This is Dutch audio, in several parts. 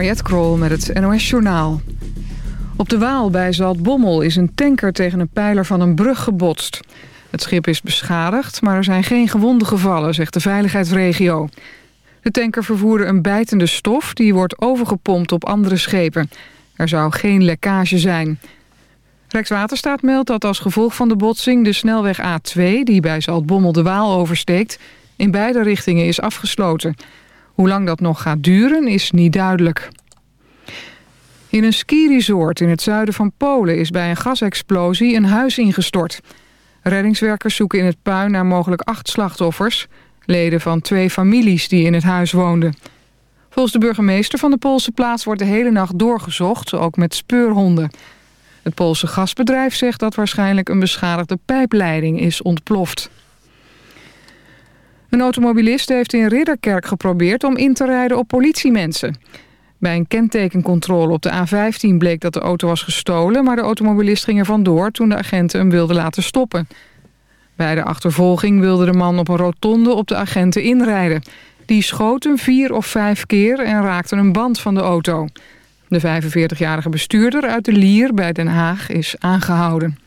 Mariette Krol met het NOS Journaal. Op de Waal bij Zaltbommel is een tanker tegen een pijler van een brug gebotst. Het schip is beschadigd, maar er zijn geen gewonden gevallen, zegt de veiligheidsregio. De tanker vervoerde een bijtende stof die wordt overgepompt op andere schepen. Er zou geen lekkage zijn. Rijkswaterstaat meldt dat als gevolg van de botsing de snelweg A2... die bij Zaltbommel de Waal oversteekt, in beide richtingen is afgesloten... Hoe lang dat nog gaat duren is niet duidelijk. In een skiresort in het zuiden van Polen is bij een gasexplosie een huis ingestort. Reddingswerkers zoeken in het puin naar mogelijk acht slachtoffers... leden van twee families die in het huis woonden. Volgens de burgemeester van de Poolse plaats wordt de hele nacht doorgezocht, ook met speurhonden. Het Poolse gasbedrijf zegt dat waarschijnlijk een beschadigde pijpleiding is ontploft. Een automobilist heeft in Ridderkerk geprobeerd om in te rijden op politiemensen. Bij een kentekencontrole op de A15 bleek dat de auto was gestolen... maar de automobilist ging er vandoor toen de agenten hem wilden laten stoppen. Bij de achtervolging wilde de man op een rotonde op de agenten inrijden. Die schoten vier of vijf keer en raakten een band van de auto. De 45-jarige bestuurder uit de Lier bij Den Haag is aangehouden.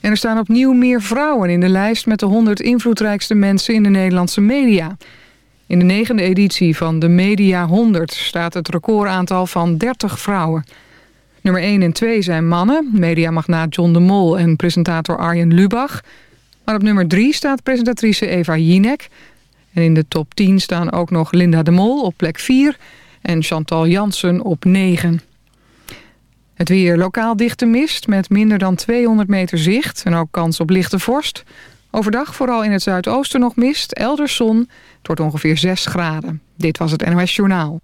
En er staan opnieuw meer vrouwen in de lijst met de 100 invloedrijkste mensen in de Nederlandse media. In de negende editie van de Media 100 staat het recordaantal van 30 vrouwen. Nummer 1 en 2 zijn mannen, mediamagnaat John de Mol en presentator Arjen Lubach. Maar op nummer 3 staat presentatrice Eva Jinek. En in de top 10 staan ook nog Linda de Mol op plek 4 en Chantal Jansen op 9. Het weer lokaal dichte mist met minder dan 200 meter zicht... en ook kans op lichte vorst. Overdag vooral in het zuidoosten nog mist, elders zon. Het wordt ongeveer 6 graden. Dit was het NOS Journaal.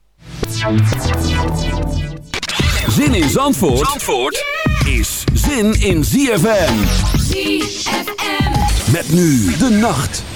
Zin in Zandvoort, Zandvoort is zin in ZFM. ZFM. Met nu de nacht.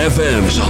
FMs.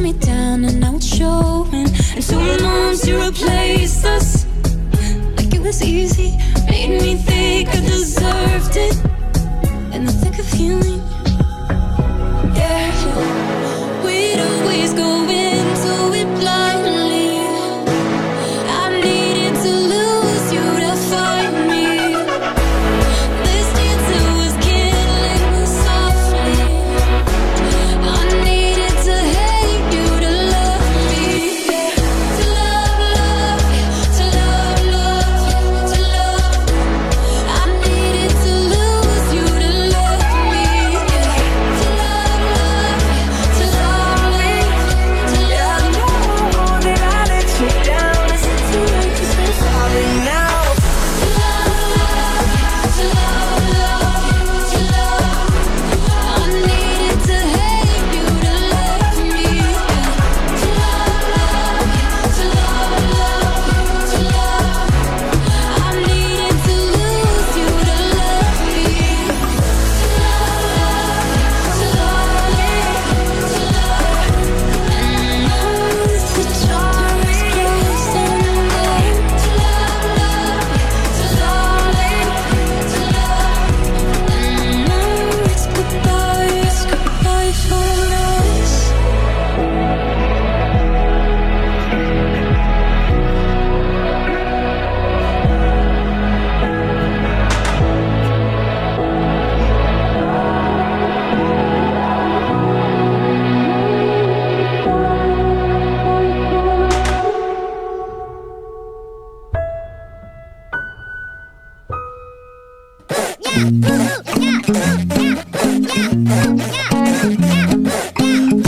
let me down and now it's showing. And two months to replace us, like it was easy, made me think I deserved it.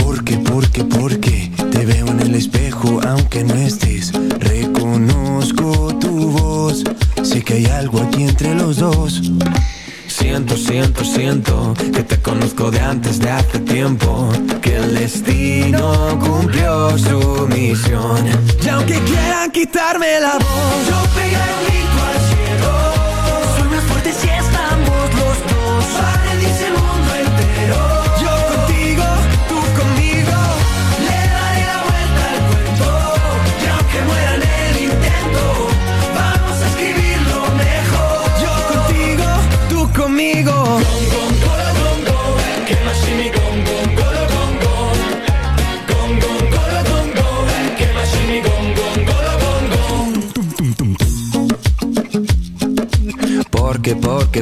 Porque, porque, porque te veo en el espejo aunque no estés. Reconozco tu voz, sé que hay algo aquí entre los dos. Siento, siento, siento que te conozco de antes de hace tiempo. Que el destino cumplió su misión. Y aunque quieran quitarme la voz, yo pegué un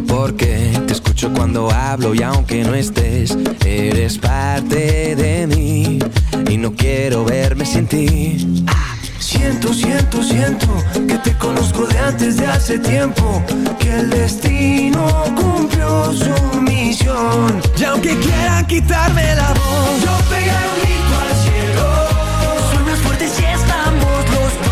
Porque. Te escucho cuando hablo y aunque no estés, eres parte de mí y no quiero verme sin ti. Ah, siento, siento, siento que te conozco de antes de hace tiempo, que el destino cumplió su misión. Y aunque quieran quitarme la voz, yo pegaré un grito al cielo. Suena fuerte si estamos los dos.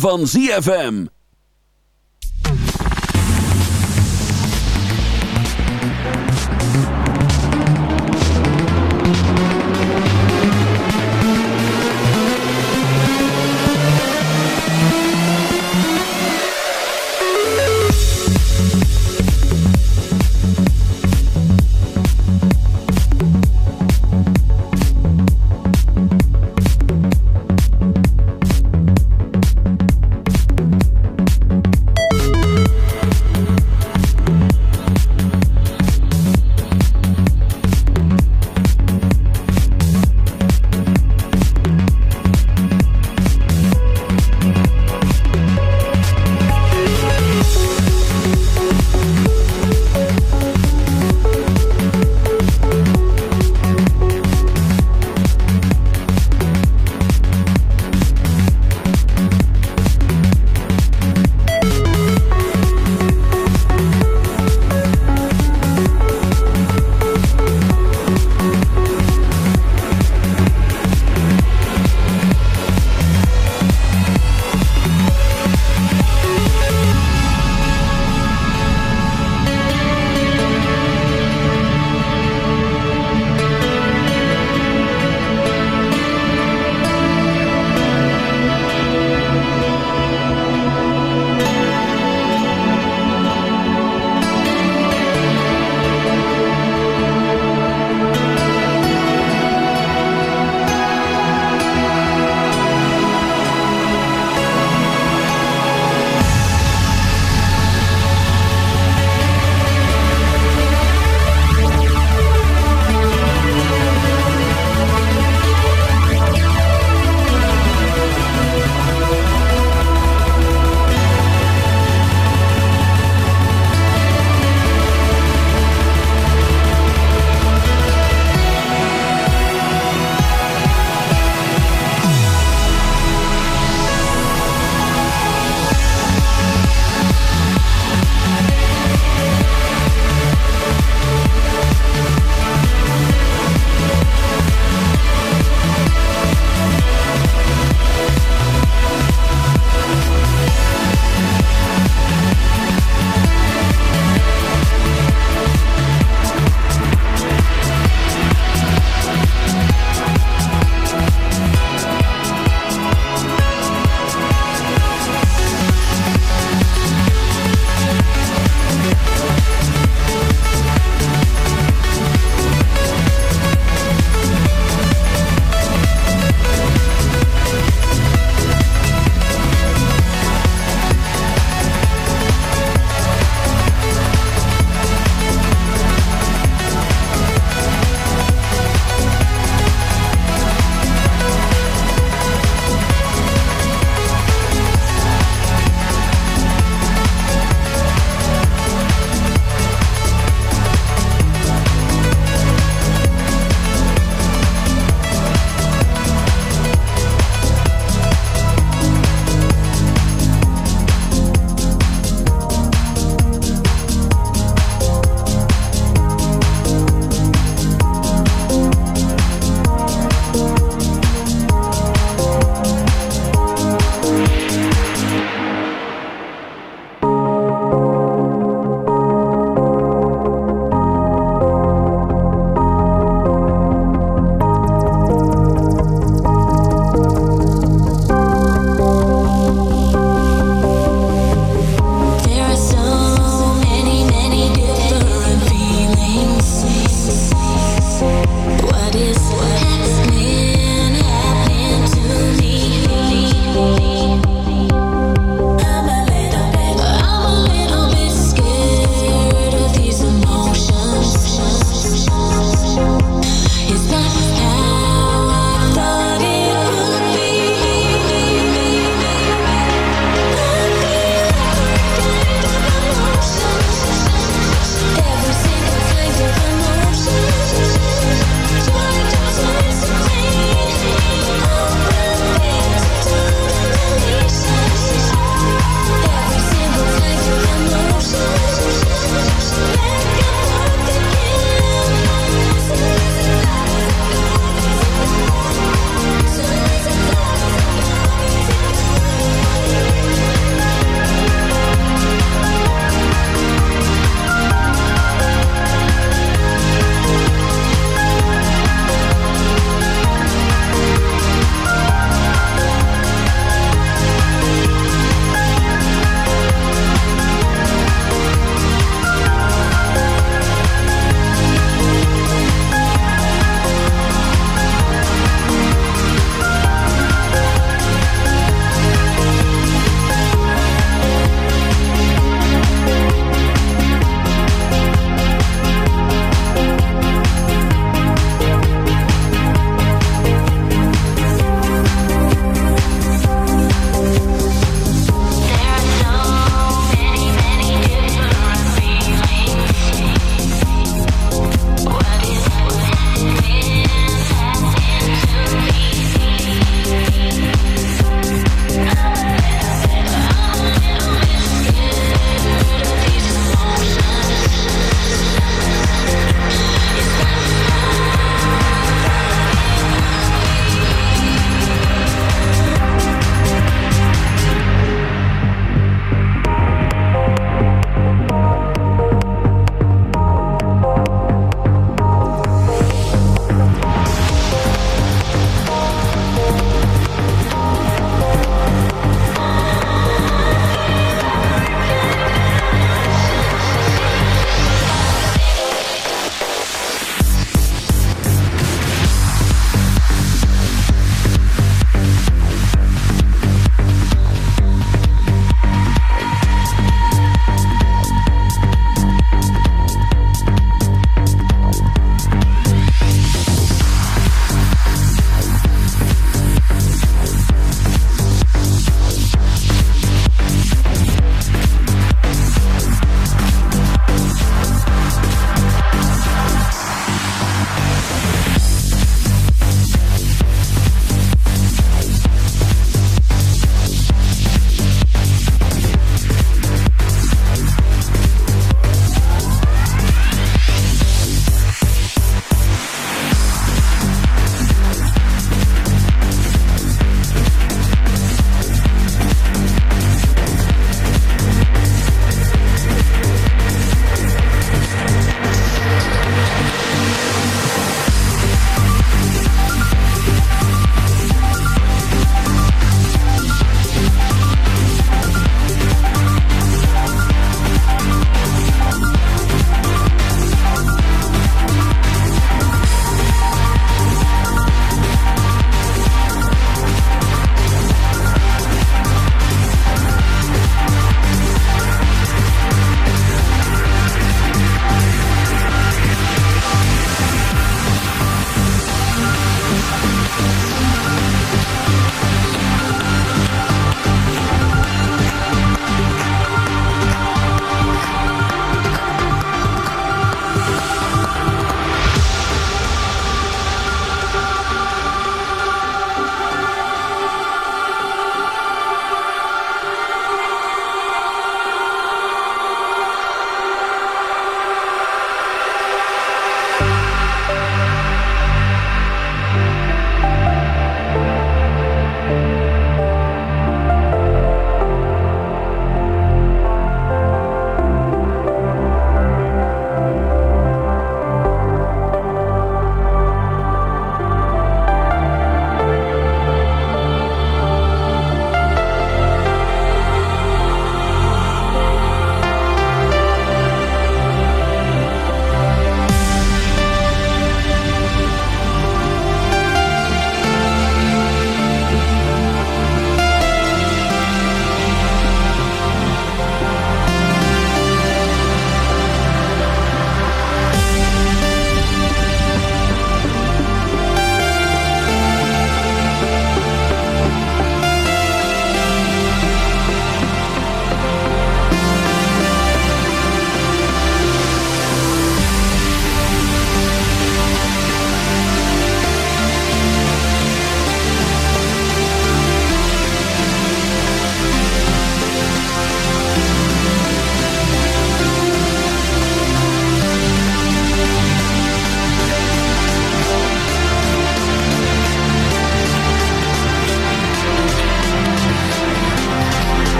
Van ZFM.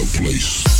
the place.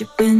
you've been